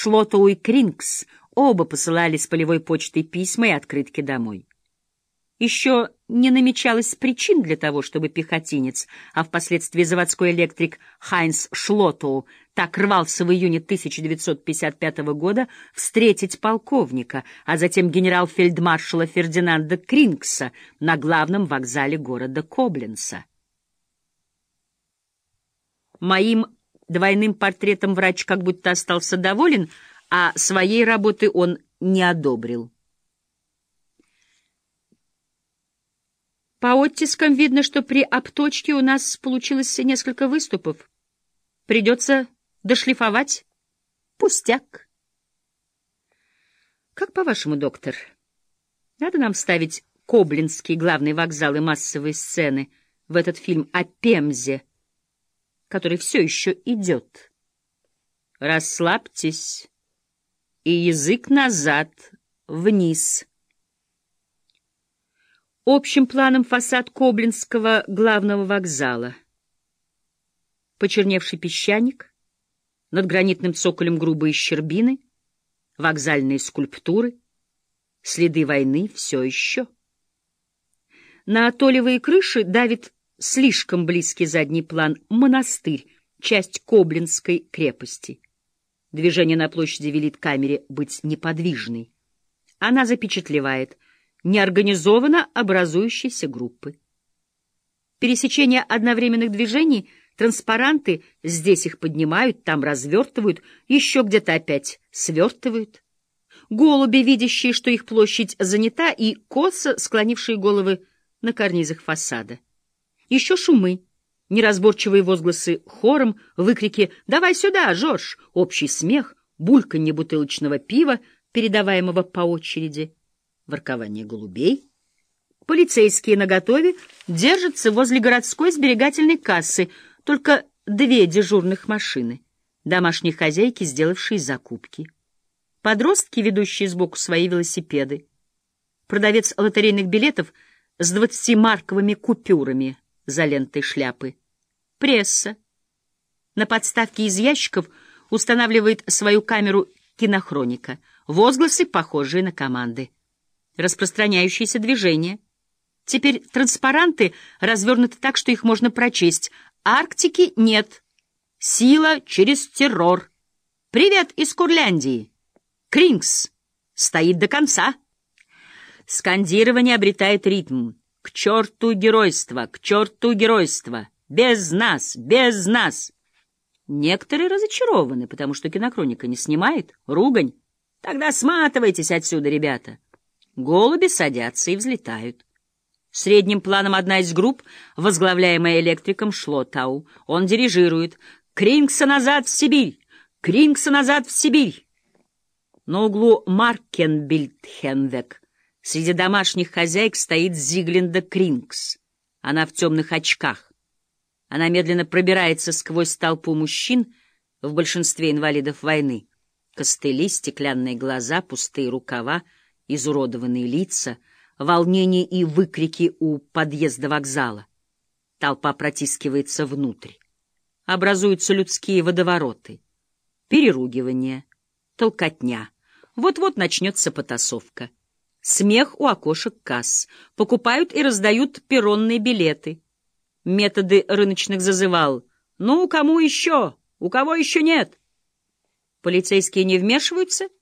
Шлотоу и Крингс оба посылали с полевой почтой письма и открытки домой. Еще не намечалось причин для того, чтобы пехотинец, а впоследствии заводской электрик Хайнс Шлотоу так рвался в июне 1955 года встретить полковника, а затем генерал-фельдмаршала Фердинанда Крингса на главном вокзале города Кобленца. Моим двойным портретом врач как будто остался доволен, а своей работы он не одобрил. По оттискам видно, что при обточке у нас получилось несколько выступов. Придется дошлифовать. Пустяк. Как по-вашему, доктор, надо нам ставить Коблинский главный вокзал и массовые сцены в этот фильм о Пемзе, который все еще идет? Расслабьтесь и язык назад, вниз. Общим планом фасад Коблинского главного вокзала. Почерневший песчаник, над гранитным цоколем грубые щербины, вокзальные скульптуры, следы войны все еще. На атолевые крыши давит слишком близкий задний план монастырь, часть Коблинской крепости. Движение на площади велит камере быть неподвижной. Она запечатлевает — неорганизованно образующейся группы. Пересечение одновременных движений, транспаранты, здесь их поднимают, там развертывают, еще где-то опять свертывают. Голуби, видящие, что их площадь занята, и косо склонившие головы на карнизах фасада. Еще шумы, неразборчивые возгласы хором, выкрики «Давай сюда, Жорж!», общий смех, бульканье бутылочного пива, передаваемого по очереди — воркование голубей. Полицейские наготове держатся возле городской сберегательной кассы, только две дежурных машины, домашние хозяйки, сделавшие закупки. Подростки, ведущие сбоку свои велосипеды. Продавец лотерейных билетов с двадцатимарковыми купюрами за лентой шляпы. Пресса. На подставке из ящиков устанавливает свою камеру кинохроника. Возгласы, похожие на команды распространяющиеся движения. Теперь транспаранты развернуты так, что их можно прочесть. Арктики нет. Сила через террор. Привет из Курляндии. Крингс стоит до конца. Скандирование обретает ритм. К черту геройство, к черту геройство. Без нас, без нас. Некоторые разочарованы, потому что кинохроника не снимает. Ругань. Тогда сматывайтесь отсюда, ребята. Голуби садятся и взлетают. Средним планом одна из групп, возглавляемая электриком Шлотау. Он дирижирует. «Крингса назад в Сибирь! Крингса назад в Сибирь!» На углу Маркенбильдхенвек среди домашних хозяек стоит Зиглинда Крингс. Она в темных очках. Она медленно пробирается сквозь толпу мужчин, в большинстве инвалидов войны. Костыли, стеклянные глаза, пустые рукава — изуродованные лица, волнение и выкрики у подъезда вокзала. Толпа протискивается внутрь. Образуются людские водовороты. Переругивание, толкотня. Вот-вот начнется потасовка. Смех у окошек касс. Покупают и раздают перронные билеты. Методы рыночных зазывал. «Ну, кому еще? У кого еще нет?» Полицейские не вмешиваются —